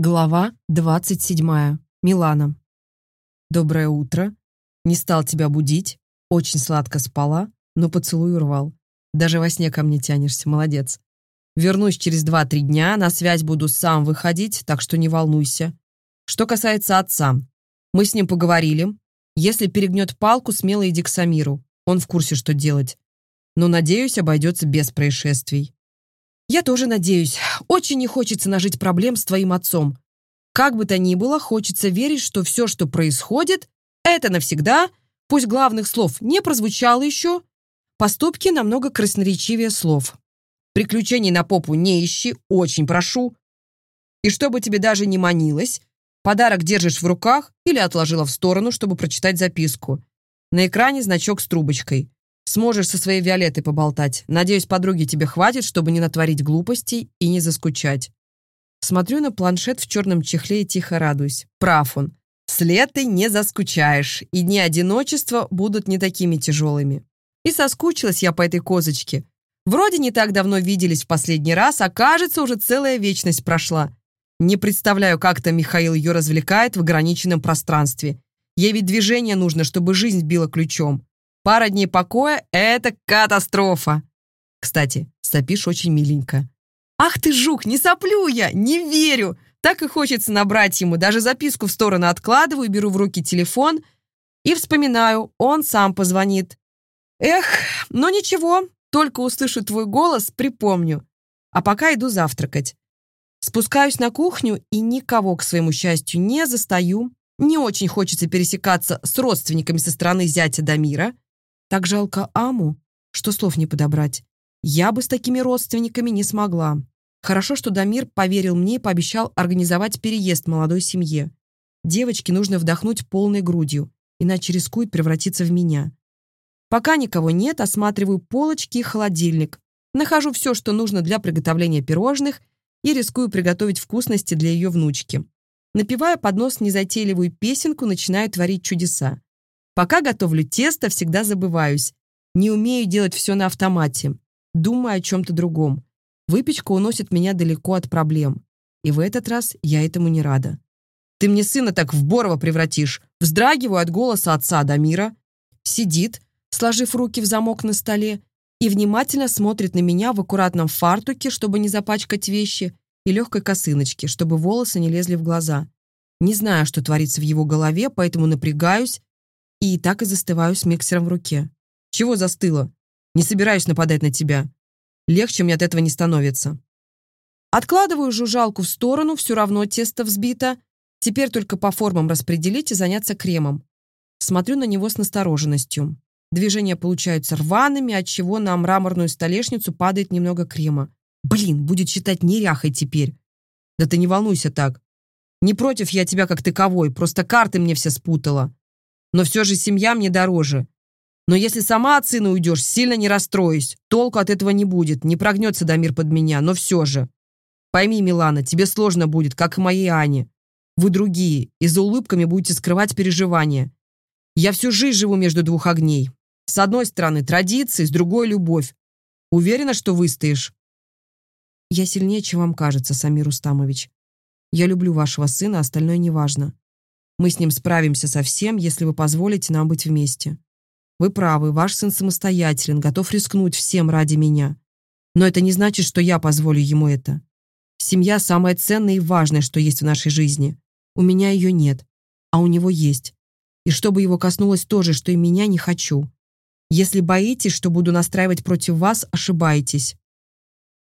Глава 27. Милана. Доброе утро. Не стал тебя будить. Очень сладко спала, но поцелуй урвал. Даже во сне ко мне тянешься, молодец. Вернусь через 2-3 дня, на связь буду сам выходить, так что не волнуйся. Что касается отца, мы с ним поговорили. Если перегнет палку, смело иди к Самиру. Он в курсе, что делать. Но, надеюсь, обойдется без происшествий. Я тоже надеюсь. Очень не хочется нажить проблем с твоим отцом. Как бы то ни было, хочется верить, что все, что происходит, это навсегда, пусть главных слов не прозвучало еще, поступки намного красноречивее слов. Приключений на попу не ищи, очень прошу. И чтобы тебе даже не манилось, подарок держишь в руках или отложила в сторону, чтобы прочитать записку. На экране значок с трубочкой. Сможешь со своей Виолеттой поболтать. Надеюсь, подруги тебе хватит, чтобы не натворить глупостей и не заскучать. Смотрю на планшет в черном чехле и тихо радуюсь. Прав он. С летой не заскучаешь, и дни одиночества будут не такими тяжелыми. И соскучилась я по этой козочке. Вроде не так давно виделись в последний раз, а кажется, уже целая вечность прошла. Не представляю, как то Михаил ее развлекает в ограниченном пространстве. Ей ведь движение нужно, чтобы жизнь била ключом. Пара дней покоя — это катастрофа. Кстати, сопишь очень миленько. Ах ты, жук, не соплю я, не верю. Так и хочется набрать ему. Даже записку в сторону откладываю, беру в руки телефон и вспоминаю, он сам позвонит. Эх, но ничего, только услышу твой голос, припомню. А пока иду завтракать. Спускаюсь на кухню и никого, к своему счастью, не застаю. Не очень хочется пересекаться с родственниками со стороны зятя Дамира. Так жалко Аму, что слов не подобрать. Я бы с такими родственниками не смогла. Хорошо, что Дамир поверил мне и пообещал организовать переезд молодой семье. Девочке нужно вдохнуть полной грудью, иначе рискует превратиться в меня. Пока никого нет, осматриваю полочки и холодильник. Нахожу все, что нужно для приготовления пирожных и рискую приготовить вкусности для ее внучки. Напивая под нос незатейливую песенку, начинаю творить чудеса. Пока готовлю тесто, всегда забываюсь. Не умею делать все на автомате. Думаю о чем-то другом. Выпечка уносит меня далеко от проблем. И в этот раз я этому не рада. Ты мне сына так в Борова превратишь. Вздрагиваю от голоса отца Дамира. Сидит, сложив руки в замок на столе, и внимательно смотрит на меня в аккуратном фартуке, чтобы не запачкать вещи, и легкой косыночке, чтобы волосы не лезли в глаза. Не знаю, что творится в его голове, поэтому напрягаюсь и так и застываю с миксером в руке. Чего застыло? Не собираюсь нападать на тебя. Легче мне от этого не становится. Откладываю жужжалку в сторону, все равно тесто взбито. Теперь только по формам распределить и заняться кремом. Смотрю на него с настороженностью. Движения получаются рваными, отчего на мраморную столешницу падает немного крема. Блин, будет считать неряхой теперь. Да ты не волнуйся так. Не против я тебя как таковой, просто карты мне все спутала. Но все же семья мне дороже. Но если сама от сына уйдешь, сильно не расстроюсь. Толку от этого не будет, не прогнется Дамир под меня, но все же. Пойми, Милана, тебе сложно будет, как и моей Ане. Вы другие, и за улыбками будете скрывать переживания. Я всю жизнь живу между двух огней. С одной стороны традиции, с другой любовь. Уверена, что выстоишь? Я сильнее, чем вам кажется, Самир Устамович. Я люблю вашего сына, остальное неважно. Мы с ним справимся со всем, если вы позволите нам быть вместе. Вы правы, ваш сын самостоятелен, готов рискнуть всем ради меня. Но это не значит, что я позволю ему это. Семья – самое ценное и важное, что есть в нашей жизни. У меня ее нет, а у него есть. И чтобы его коснулось то же, что и меня, не хочу. Если боитесь, что буду настраивать против вас, ошибаетесь.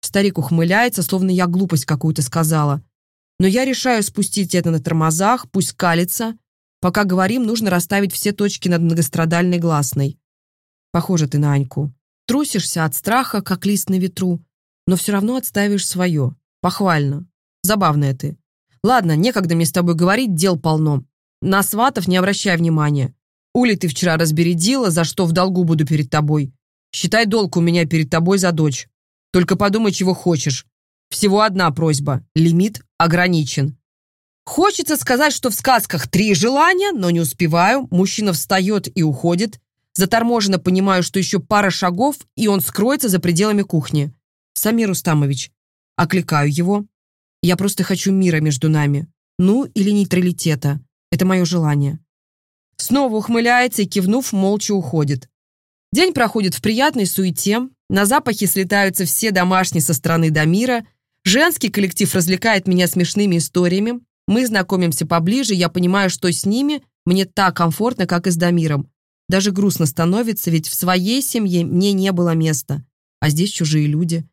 Старик ухмыляется, словно я глупость какую-то сказала. Но я решаю спустить это на тормозах, пусть калится. Пока говорим, нужно расставить все точки над многострадальной гласной. Похоже ты на Аньку. Трусишься от страха, как лист на ветру, но все равно отставишь свое. Похвально. Забавная ты. Ладно, некогда мне с тобой говорить, дел полно. На сватов не обращай внимания. Ули ты вчера разбередила, за что в долгу буду перед тобой. Считай долг у меня перед тобой за дочь. Только подумай, чего хочешь. Всего одна просьба. Лимит ограничен. Хочется сказать, что в сказках три желания, но не успеваю. Мужчина встает и уходит. Заторможенно понимаю, что еще пара шагов, и он скроется за пределами кухни. Самир Устамович. Окликаю его. Я просто хочу мира между нами. Ну, или нейтралитета. Это мое желание. Снова ухмыляется и, кивнув, молча уходит. День проходит в приятной суете, на запахе слетаются все домашние со стороны Дамира, женский коллектив развлекает меня смешными историями, мы знакомимся поближе, я понимаю, что с ними мне так комфортно, как и с Дамиром. Даже грустно становится, ведь в своей семье мне не было места, а здесь чужие люди.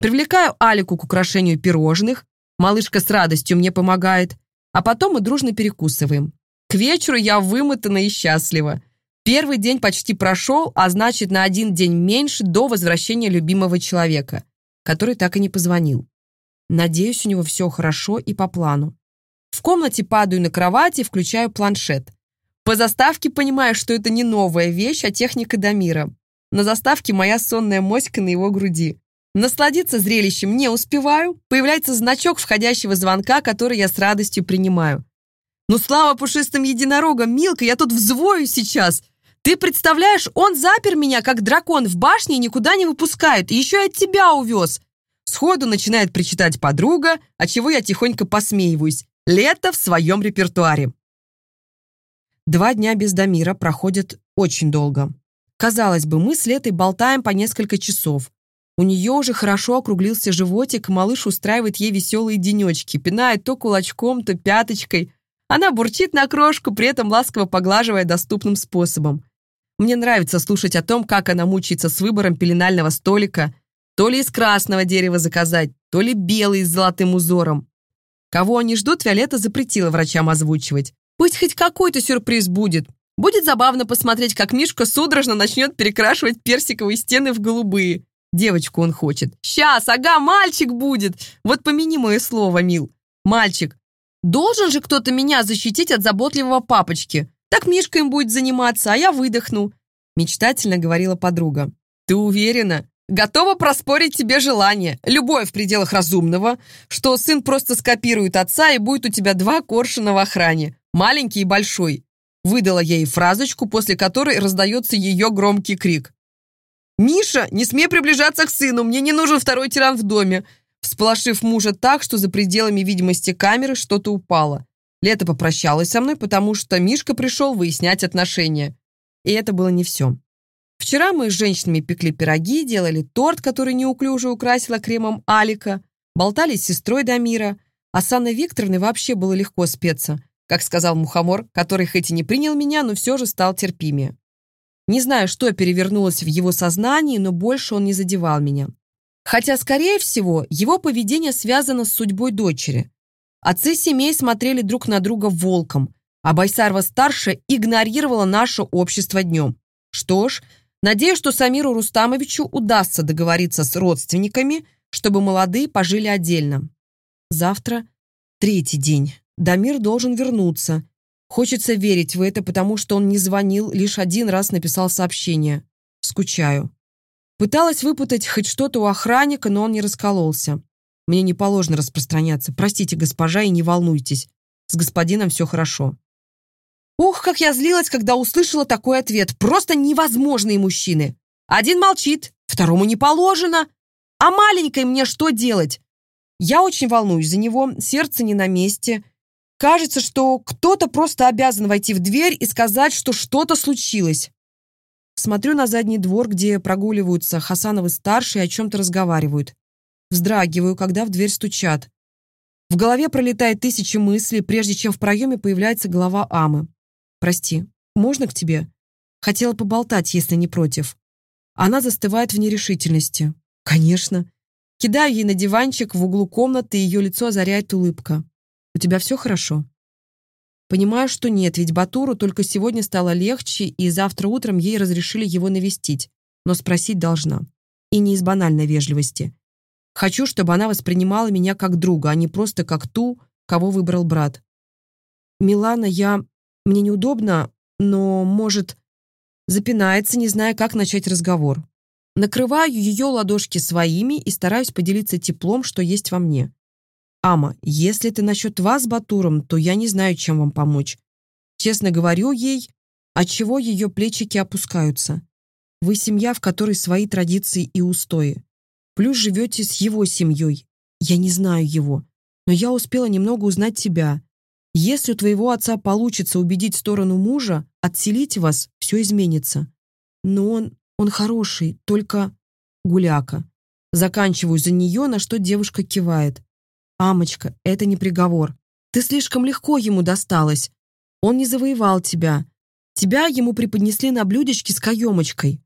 Привлекаю Алику к украшению пирожных, малышка с радостью мне помогает, а потом мы дружно перекусываем. К вечеру я вымотана и счастлива. Первый день почти прошел, а значит, на один день меньше до возвращения любимого человека, который так и не позвонил. Надеюсь, у него все хорошо и по плану. В комнате падаю на кровати и включаю планшет. По заставке понимаю, что это не новая вещь, а техника Дамира. На заставке моя сонная моська на его груди. Насладиться зрелищем не успеваю. Появляется значок входящего звонка, который я с радостью принимаю. «Ну, слава пушистым единорогам, Милка, я тут взвою сейчас!» Ты представляешь, он запер меня, как дракон, в башне и никуда не выпускает, и еще и от тебя увез. Сходу начинает причитать подруга, от чего я тихонько посмеиваюсь. Лето в своем репертуаре. Два дня без Дамира проходят очень долго. Казалось бы, мы с Летой болтаем по несколько часов. У нее уже хорошо округлился животик, малыш устраивает ей веселые денечки, пинает то кулачком, то пяточкой. Она бурчит на крошку, при этом ласково поглаживая доступным способом. Мне нравится слушать о том, как она мучается с выбором пеленального столика, то ли из красного дерева заказать, то ли белый с золотым узором. Кого они ждут, Виолетта запретила врачам озвучивать. Пусть хоть какой-то сюрприз будет. Будет забавно посмотреть, как Мишка судорожно начнет перекрашивать персиковые стены в голубые. Девочку он хочет. Сейчас, ага, мальчик будет. Вот помяни мое слово, мил. Мальчик. Должен же кто-то меня защитить от заботливого папочки. Так Мишка им будет заниматься, а я выдохну. Мечтательно говорила подруга. Ты уверена? Готова проспорить тебе желание, любое в пределах разумного, что сын просто скопирует отца и будет у тебя два коршуна в охране, маленький и большой. Выдала ей фразочку, после которой раздается ее громкий крик. «Миша, не смей приближаться к сыну, мне не нужен второй тиран в доме!» Всполошив мужа так, что за пределами видимости камеры что-то упало. Лето попрощалась со мной, потому что Мишка пришел выяснять отношения. И это было не все. Вчера мы с женщинами пекли пироги, делали торт, который неуклюже украсила кремом Алика, болтали с сестрой Дамира, а с Анной Викторовной вообще было легко спеться, как сказал Мухомор, который хоть и не принял меня, но все же стал терпимее. Не знаю, что перевернулось в его сознании, но больше он не задевал меня. Хотя, скорее всего, его поведение связано с судьбой дочери. Отцы семей смотрели друг на друга волком, а Байсарова-старшая игнорировала наше общество днем. Что ж, Надеюсь, что Самиру Рустамовичу удастся договориться с родственниками, чтобы молодые пожили отдельно. Завтра третий день. Дамир должен вернуться. Хочется верить в это, потому что он не звонил, лишь один раз написал сообщение. Скучаю. Пыталась выпутать хоть что-то у охранника, но он не раскололся. Мне не положено распространяться. Простите, госпожа, и не волнуйтесь. С господином все хорошо. Ух, как я злилась, когда услышала такой ответ. Просто невозможные мужчины. Один молчит, второму не положено. А маленькой мне что делать? Я очень волнуюсь за него, сердце не на месте. Кажется, что кто-то просто обязан войти в дверь и сказать, что что-то случилось. Смотрю на задний двор, где прогуливаются Хасановы-старшие и о чем-то разговаривают. Вздрагиваю, когда в дверь стучат. В голове пролетает тысячи мыслей, прежде чем в проеме появляется голова Амы. «Прости, можно к тебе?» Хотела поболтать, если не против. Она застывает в нерешительности. «Конечно». Кидаю ей на диванчик в углу комнаты, и ее лицо озаряет улыбка. «У тебя все хорошо?» Понимаю, что нет, ведь Батуру только сегодня стало легче, и завтра утром ей разрешили его навестить, но спросить должна. И не из банальной вежливости. Хочу, чтобы она воспринимала меня как друга, а не просто как ту, кого выбрал брат. «Милана, я...» Мне неудобно, но, может, запинается, не зная, как начать разговор. Накрываю ее ладошки своими и стараюсь поделиться теплом, что есть во мне. «Ама, если это насчет вас Батуром, то я не знаю, чем вам помочь. Честно говорю ей, отчего ее плечики опускаются. Вы семья, в которой свои традиции и устои. Плюс живете с его семьей. Я не знаю его. Но я успела немного узнать тебя. Если у твоего отца получится убедить сторону мужа, отселить вас, все изменится. Но он, он хороший, только гуляка. Заканчиваю за нее, на что девушка кивает. «Амочка, это не приговор. Ты слишком легко ему досталась. Он не завоевал тебя. Тебя ему преподнесли на блюдечке с каемочкой.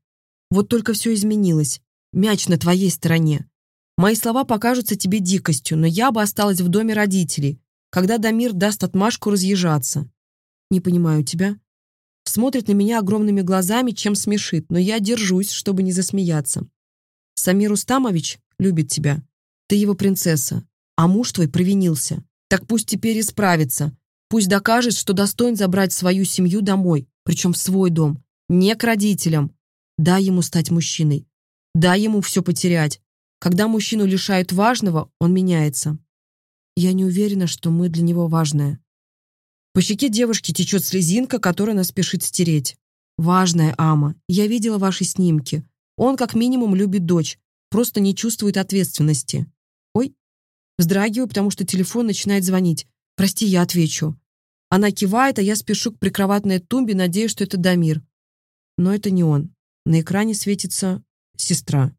Вот только все изменилось. Мяч на твоей стороне. Мои слова покажутся тебе дикостью, но я бы осталась в доме родителей, когда Дамир даст отмашку разъезжаться. Не понимаю тебя. Смотрит на меня огромными глазами, чем смешит, но я держусь, чтобы не засмеяться. Самир Устамович любит тебя. Ты его принцесса, а муж твой провинился. Так пусть теперь исправится. Пусть докажет, что достоин забрать свою семью домой, причем в свой дом, не к родителям. Дай ему стать мужчиной. Дай ему все потерять. Когда мужчину лишают важного, он меняется. Я не уверена, что мы для него важное. По щеке девушки течет слезинка, которую она спешит стереть. Важная Ама. Я видела ваши снимки. Он как минимум любит дочь, просто не чувствует ответственности. Ой. Вздрагиваю, потому что телефон начинает звонить. Прости, я отвечу. Она кивает, а я спешу к прикроватной тумбе, надеясь, что это Дамир. Но это не он. На экране светится сестра.